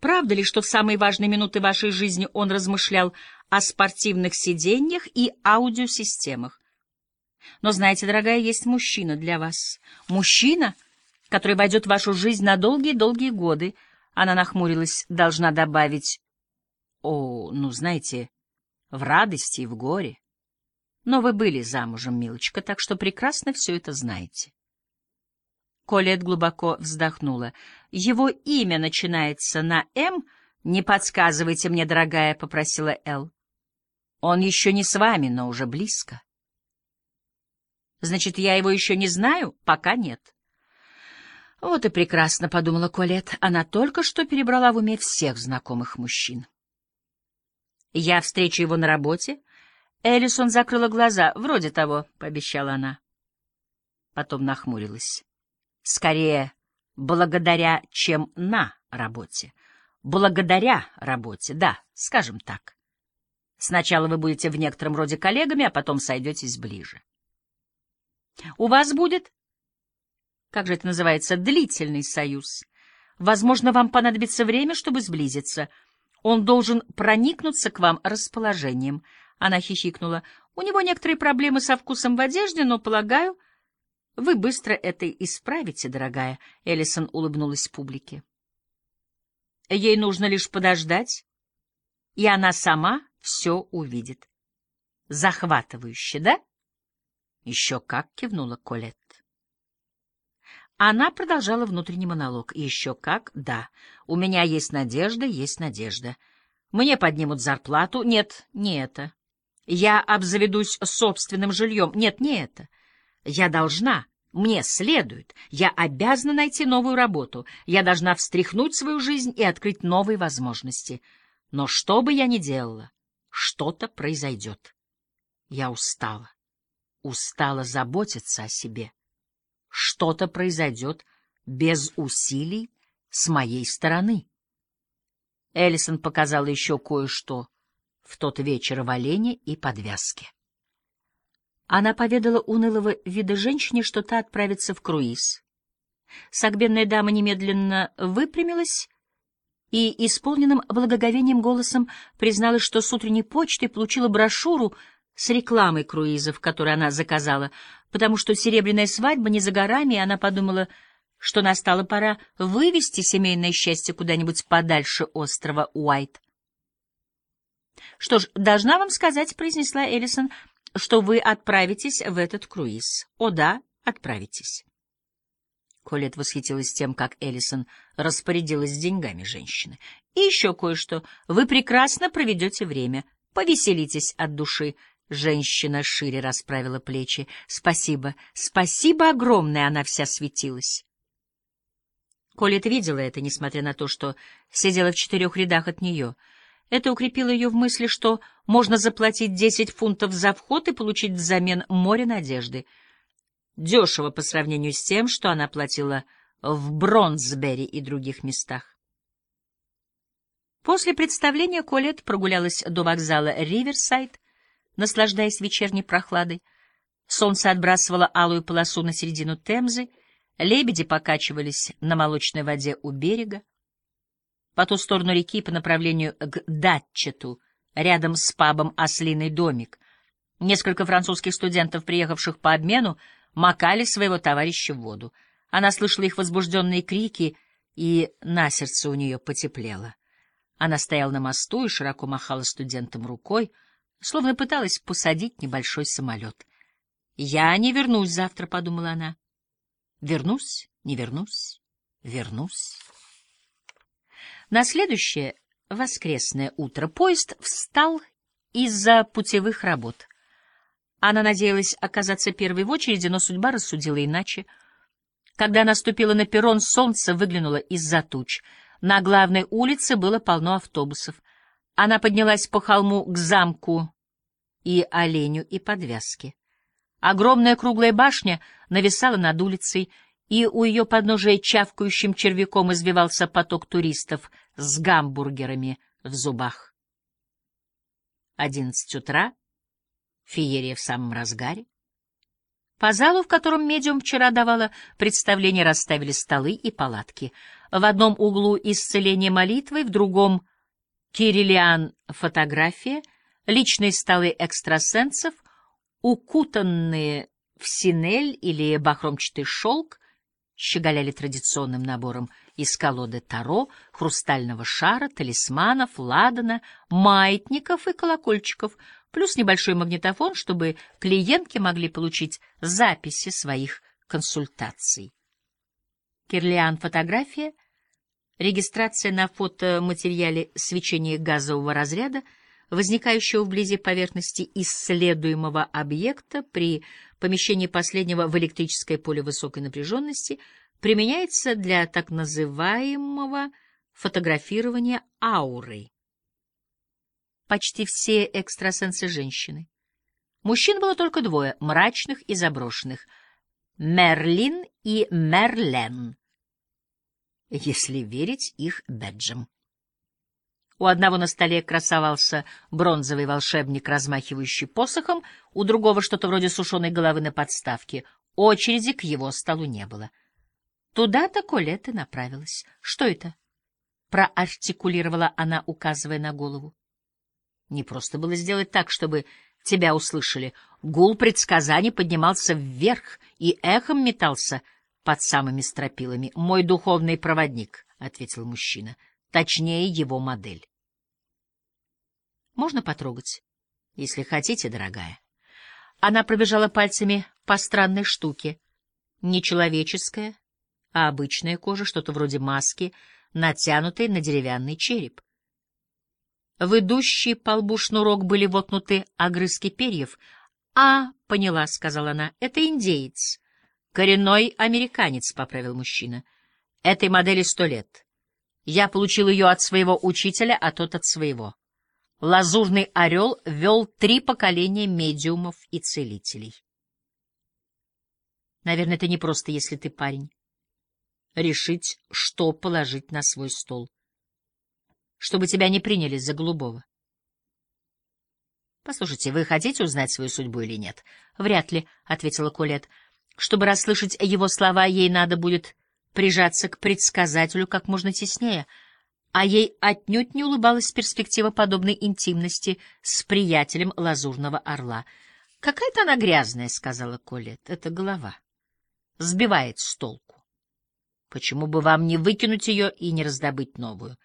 Правда ли, что в самые важные минуты вашей жизни он размышлял о спортивных сиденьях и аудиосистемах? Но знаете, дорогая, есть мужчина для вас. Мужчина, который войдет в вашу жизнь на долгие-долгие годы. Она нахмурилась, должна добавить, о, ну, знаете, в радости и в горе. Но вы были замужем, милочка, так что прекрасно все это знаете. Колет глубоко вздохнула. «Его имя начинается на «М». Не подсказывайте мне, дорогая», — попросила Эл. «Он еще не с вами, но уже близко». «Значит, я его еще не знаю? Пока нет». «Вот и прекрасно», — подумала Колет. Она только что перебрала в уме всех знакомых мужчин. «Я встречу его на работе?» Элисон закрыла глаза. «Вроде того», — пообещала она. Потом нахмурилась. Скорее, благодаря, чем на работе. Благодаря работе, да, скажем так. Сначала вы будете в некотором роде коллегами, а потом сойдетесь ближе. У вас будет, как же это называется, длительный союз. Возможно, вам понадобится время, чтобы сблизиться. Он должен проникнуться к вам расположением. Она хихикнула. У него некоторые проблемы со вкусом в одежде, но, полагаю, вы быстро это исправите, дорогая, — Эллисон улыбнулась публике. Ей нужно лишь подождать, и она сама все увидит. Захватывающе, да? Еще как кивнула Колет. Она продолжала внутренний монолог. Еще как, да. У меня есть надежда, есть надежда. Мне поднимут зарплату. Нет, не это. Я обзаведусь собственным жильем. Нет, не это. Я должна, мне следует, я обязана найти новую работу, я должна встряхнуть свою жизнь и открыть новые возможности. Но что бы я ни делала, что-то произойдет. Я устала, устала заботиться о себе. Что-то произойдет без усилий с моей стороны. Эллисон показала еще кое-что в тот вечер в олене и подвязке. Она поведала унылого вида женщине, что та отправится в круиз. Сагбенная дама немедленно выпрямилась и исполненным благоговением голосом призналась, что с утренней почты получила брошюру с рекламой круизов, которую она заказала, потому что серебряная свадьба не за горами, и она подумала, что настала пора вывести семейное счастье куда-нибудь подальше острова Уайт. — Что ж, должна вам сказать, — произнесла Эллисон, что вы отправитесь в этот круиз. О да, отправитесь. Колет восхитилась тем, как Эллисон распорядилась деньгами женщины. И еще кое-что. Вы прекрасно проведете время. Повеселитесь от души. Женщина шире расправила плечи. Спасибо, спасибо огромное, она вся светилась. Колет видела это, несмотря на то, что сидела в четырех рядах от нее — это укрепило ее в мысли, что можно заплатить 10 фунтов за вход и получить взамен море надежды. Дешево по сравнению с тем, что она платила в Бронзбери и других местах. После представления Колет прогулялась до вокзала Риверсайд, наслаждаясь вечерней прохладой. Солнце отбрасывало алую полосу на середину Темзы, лебеди покачивались на молочной воде у берега. По ту сторону реки по направлению к Датчету, рядом с пабом «Ослиный домик», несколько французских студентов, приехавших по обмену, макали своего товарища в воду. Она слышала их возбужденные крики, и на сердце у нее потеплело. Она стояла на мосту и широко махала студентам рукой, словно пыталась посадить небольшой самолет. «Я не вернусь завтра», — подумала она. «Вернусь, не вернусь, вернусь». На следующее воскресное утро поезд встал из-за путевых работ. Она надеялась оказаться первой в очереди, но судьба рассудила иначе. Когда наступила на перрон, солнце выглянуло из-за туч. На главной улице было полно автобусов. Она поднялась по холму к замку и оленю и подвязке. Огромная круглая башня нависала над улицей, и у ее подножия чавкающим червяком извивался поток туристов с гамбургерами в зубах. Одиннадцать утра, феерия в самом разгаре. По залу, в котором медиум вчера давала представление, расставили столы и палатки. В одном углу исцеление молитвой, в другом — кириллиан фотография, личные столы экстрасенсов, укутанные в синель или бахромчатый шелк, щеголяли традиционным набором из колоды Таро, хрустального шара, талисманов, ладана, маятников и колокольчиков — плюс небольшой магнитофон, чтобы клиентки могли получить записи своих консультаций. Кирлиан фотография, регистрация на фотоматериале свечения газового разряда, возникающего вблизи поверхности исследуемого объекта при помещении последнего в электрическое поле высокой напряженности, применяется для так называемого фотографирования ауры почти все экстрасенсы женщины. Мужчин было только двое, мрачных и заброшенных — Мерлин и Мерлен, если верить их бэджам. У одного на столе красовался бронзовый волшебник, размахивающий посохом, у другого что-то вроде сушеной головы на подставке. Очереди к его столу не было. Туда-то Колетта направилась. — Что это? — проартикулировала она, указывая на голову. Не просто было сделать так, чтобы тебя услышали. Гул предсказаний поднимался вверх и эхом метался под самыми стропилами. «Мой духовный проводник», — ответил мужчина, — «точнее его модель». «Можно потрогать?» «Если хотите, дорогая». Она пробежала пальцами по странной штуке. Нечеловеческая, а обычная кожа, что-то вроде маски, натянутой на деревянный череп. В идущий по лбу шнурок были воткнуты огрызки перьев. — А, поняла, — сказала она, — это индеец. — Коренной американец, — поправил мужчина. — Этой модели сто лет. Я получил ее от своего учителя, а тот от своего. Лазурный орел вел три поколения медиумов и целителей. Наверное, это не просто, если ты парень. Решить, что положить на свой стол чтобы тебя не приняли за голубого. Послушайте, вы хотите узнать свою судьбу или нет? Вряд ли, ответила Колет. Чтобы расслышать его слова, ей надо будет прижаться к предсказателю как можно теснее, а ей отнюдь не улыбалась перспектива подобной интимности с приятелем лазурного орла. Какая-то она грязная, сказала Колет. Это голова. Сбивает с толку. Почему бы вам не выкинуть ее и не раздобыть новую?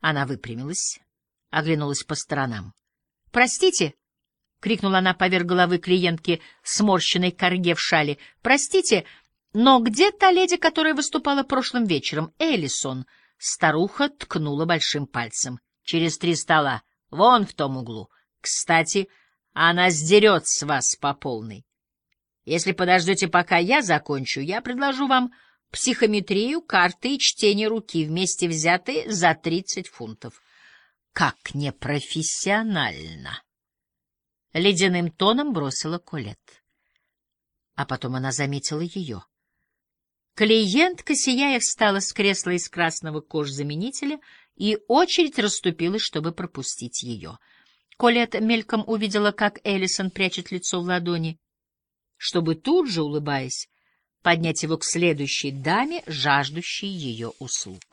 Она выпрямилась, оглянулась по сторонам. — Простите! — крикнула она поверх головы клиентки, сморщенной корге в шале. — Простите, но где та леди, которая выступала прошлым вечером? Эллисон. Старуха ткнула большим пальцем. Через три стола. Вон в том углу. Кстати, она сдерет с вас по полной. Если подождете, пока я закончу, я предложу вам психометрию, карты и чтение руки, вместе взятые за 30 фунтов. Как непрофессионально! Ледяным тоном бросила Колет. А потом она заметила ее. Клиентка, сияя, встала с кресла из красного кожзаменителя, и очередь расступилась, чтобы пропустить ее. Колет мельком увидела, как Эллисон прячет лицо в ладони, чтобы тут же, улыбаясь, поднять его к следующей даме, жаждущей ее услуг.